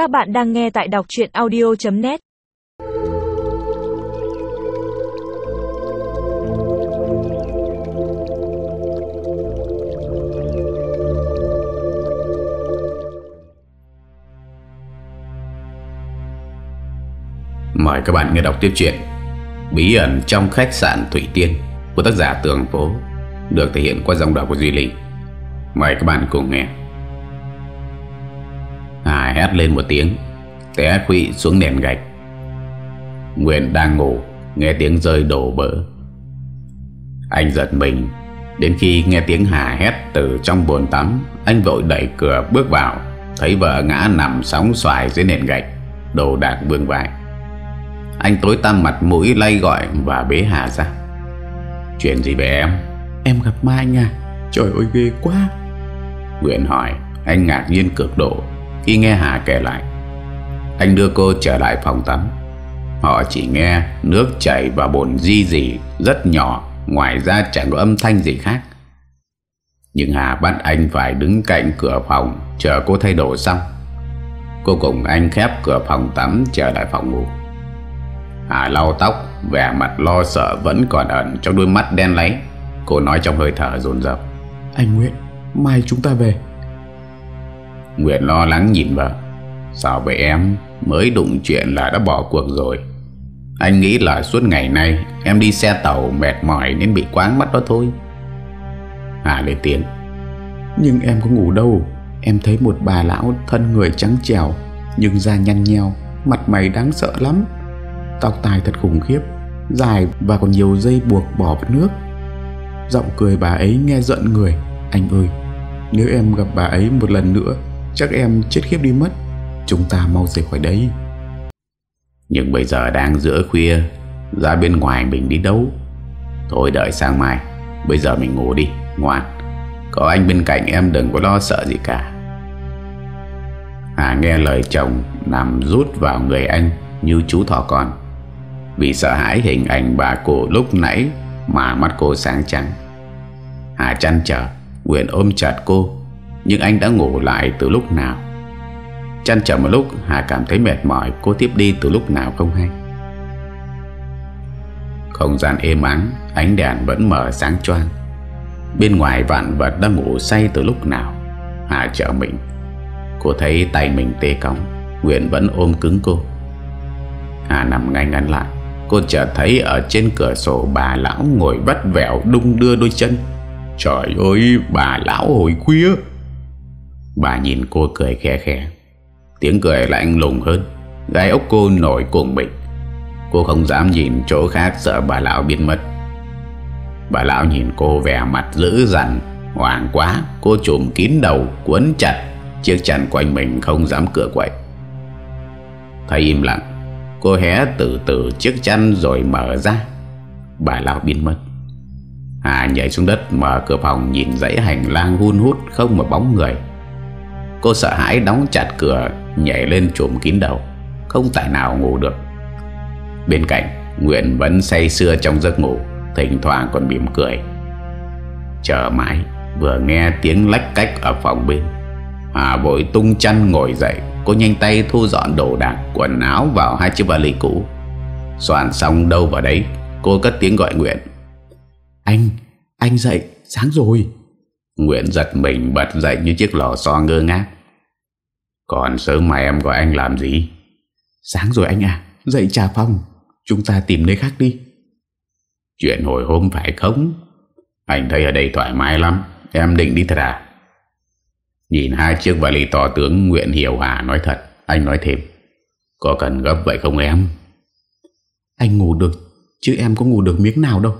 Các bạn đang nghe tại đọc chuyện audio.net Mời các bạn nghe đọc tiếp chuyện Bí ẩn trong khách sạn Thủy Tiên của tác giả Tường Phố, được thể hiện qua dòng đọc của Duy Linh. Mời các bạn cùng nghe. Hà hét lên một tiếng, té quỵ xuống nền gạch. Nguyện đang ngủ, nghe tiếng rơi đổ bỡ, Anh giật mình, đến khi nghe tiếng Hà hét từ trong bồn tắm, anh vội đẩy cửa bước vào, thấy vợ ngã nằm sóng xoài dưới nền gạch, đồ đạc vương vãi. Anh tối tăm mặt mũi lay gọi và bế Hà ra. Chuyện gì về em? Em gặp Mai nha. Trời ơi ghê quá. Nguyện hỏi Anh ngạc nhiên cực độ. Khi nghe Hà kể lại, Anh đưa cô trở lại phòng tắm. Họ chỉ nghe nước chảy và bồn di dì Rất nhỏ, Ngoài ra chẳng có âm thanh gì khác. Nhưng Hà bắt anh phải đứng cạnh cửa phòng, Chờ cô thay đồ xong. Cô cùng anh khép cửa phòng tắm Trở lại phòng ngủ. Hà lau tóc, Vẻ mặt lo sợ vẫn còn ẩn Trong đôi mắt đen lấy Cô nói trong hơi thở dồn dập. Anh Nguyễn, Mai chúng ta về. Nguyệt lo lắng nhìn vợ Sao vậy em? Mới đụng chuyện là đã bỏ cuộc rồi. Anh nghĩ là suốt ngày nay Em đi xe tàu mệt mỏi Nên bị quáng mắt đó thôi. Hà lên tiếng. Nhưng em có ngủ đâu. Em thấy một bà lão thân người trắng trèo Nhưng da nhăn nheo, Mặt mày đáng sợ lắm. Tóc tai thật khủng khiếp, Dài và còn nhiều dây buộc bỏ vào nước. Giọng cười bà ấy nghe giận người. Anh ơi, Nếu em gặp bà ấy một lần nữa Chắc em chết khiếp đi mất. Chúng ta mau rời khỏi đây. Nhưng bây giờ đang giữa khuya, Ra bên ngoài mình đi đâu? Thôi đợi sang mai, Bây giờ mình ngủ đi, Ngoan. Có anh bên cạnh em đừng có lo sợ gì cả. Hà nghe lời chồng Nằm rút vào người anh Như chú thỏ con. Vì sợ hãi hình ảnh bà cô lúc nãy Mà mắt cô sáng trắng. Hà chăn trở, Nguyện ôm chặt cô. Nhưng anh đã ngủ lại từ lúc nào? Chăn trở một lúc, Hà cảm thấy mệt mỏi. Cô tiếp đi từ lúc nào không hay? Không gian êm ắng, Ánh đèn vẫn mở sáng choang. Bên ngoài vạn vật đã ngủ say từ lúc nào? Hà trợ mình. Cô thấy tay mình tê cóng Nguyễn vẫn ôm cứng cô. Hà nằm ngay ngắn lại. Cô chợt thấy ở trên cửa sổ bà lão ngồi vắt vẻo đung đưa đôi chân. Trời ơi, bà lão hồi khuya. Bà nhìn cô cười khe khe Tiếng cười lạnh lùng hơn. Gai ốc cô nổi cùng mình Cô không dám nhìn chỗ khác, sợ bà lão biến mất. Bà lão nhìn cô vẻ mặt dữ dằn, Hoảng quá. Cô trùm kín đầu cuốn chặt Chiếc chăn quanh mình, không dám cửa quậy. Thấy im lặng. Cô hé từ từ chiếc chăn rồi mở ra. Bà lão biến mất. Hà nhảy xuống đất, mở cửa phòng, nhìn dãy hành lang hun hút không một bóng người. Cô sợ hãi đóng chặt cửa nhảy lên trùm kín đầu. Không tài nào ngủ được. Bên cạnh Nguyện vẫn say sưa trong giấc ngủ Thỉnh thoảng còn mỉm cười. Chờ mãi Vừa nghe tiếng lách cách ở phòng bên. Hà vội tung chăn ngồi dậy. Cô nhanh tay thu dọn đồ đạc Quần áo vào hai chiếc vali cũ. Soạn xong đâu vào đấy Cô cất tiếng gọi Nguyện Anh, anh dậy, sáng rồi. Nguyện giật mình bật dậy như chiếc lò xo ngơ ngác. Còn sớm mà em gọi anh làm gì? Sáng rồi anh à Dậy trà phòng Chúng ta tìm nơi khác đi. Chuyện hồi hôm phải không? Anh thấy ở đây thoải mái lắm Em định đi thật à? Nhìn hai chiếc vali to tướng Nguyện hiểu Hà nói thật Anh nói thêm. Có cần gấp vậy không em? Anh ngủ được Chứ em có ngủ được miếng nào đâu.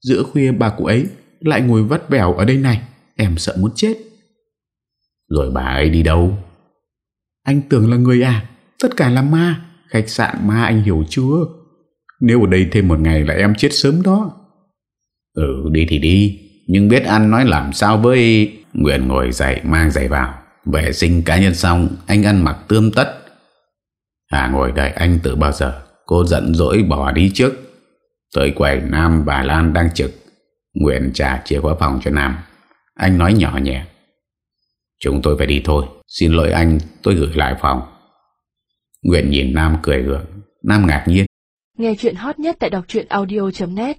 Giữa khuya bà cụ ấy Lại ngồi vắt vẻo ở đây này Em sợ muốn chết. Rồi bà ấy đi đâu? Anh tưởng là người à Tất cả là ma Khách sạn ma anh hiểu chưa? Nếu ở đây thêm một ngày là em chết sớm đó. Ừ đi thì đi Nhưng biết ăn nói làm sao với Nguyện ngồi dậy mang giày vào. Vệ sinh cá nhân xong Anh ăn mặc tươm tất. Hà ngồi đợi anh từ bao giờ? Cô giận dỗi bỏ đi trước. Tới quầy Nam và Lan đang trực. Nguyện trả chìa khóa phòng cho Nam anh nói nhỏ nhẹ. Chúng tôi phải đi thôi. Xin lỗi anh, tôi gửi lại phòng. Nguyện nhìn Nam cười gượng. Nam ngạc nhiên. Nghe chuyện hot nhất tại đọc audio.net